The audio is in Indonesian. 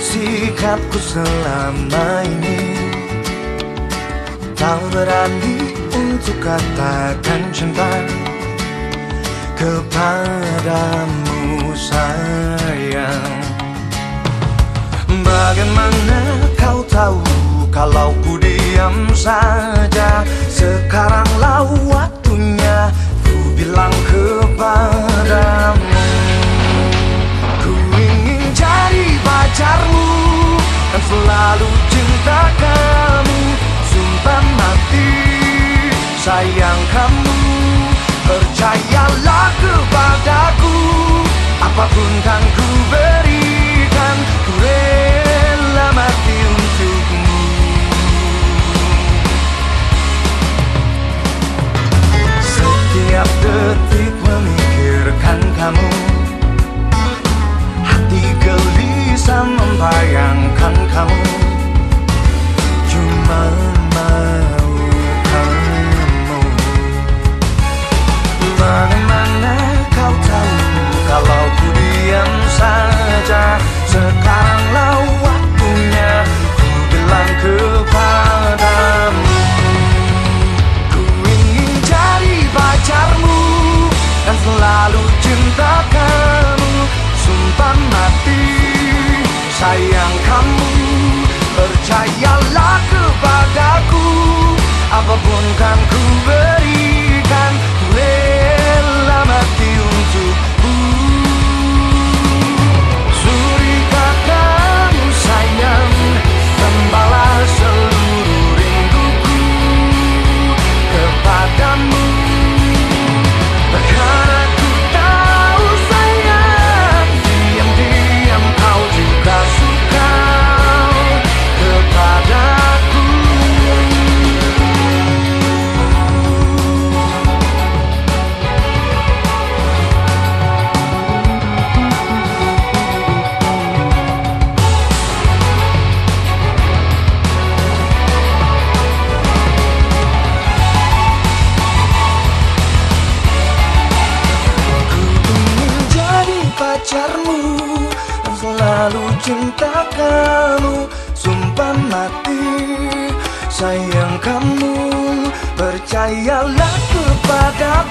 sikapku selama ini. Tak berani untuk katakan cinta Kepadamu sayang. Bagaimana kau tahu kalau ku diam saja? Sekaranglah selalu cinta kamu. Sumpah mati sayang kamu. Percayalah kepadaku Apa pun kan ku berikan Ku rela mati untukmu. Setiap detik memikirkan kamu cinta kamu Sumpah mati. Sayang kamu Percayalah kepadaku Apa pun kan ku cinta kamu Sumpah mati. Sayang kamu Percayalah kepadaku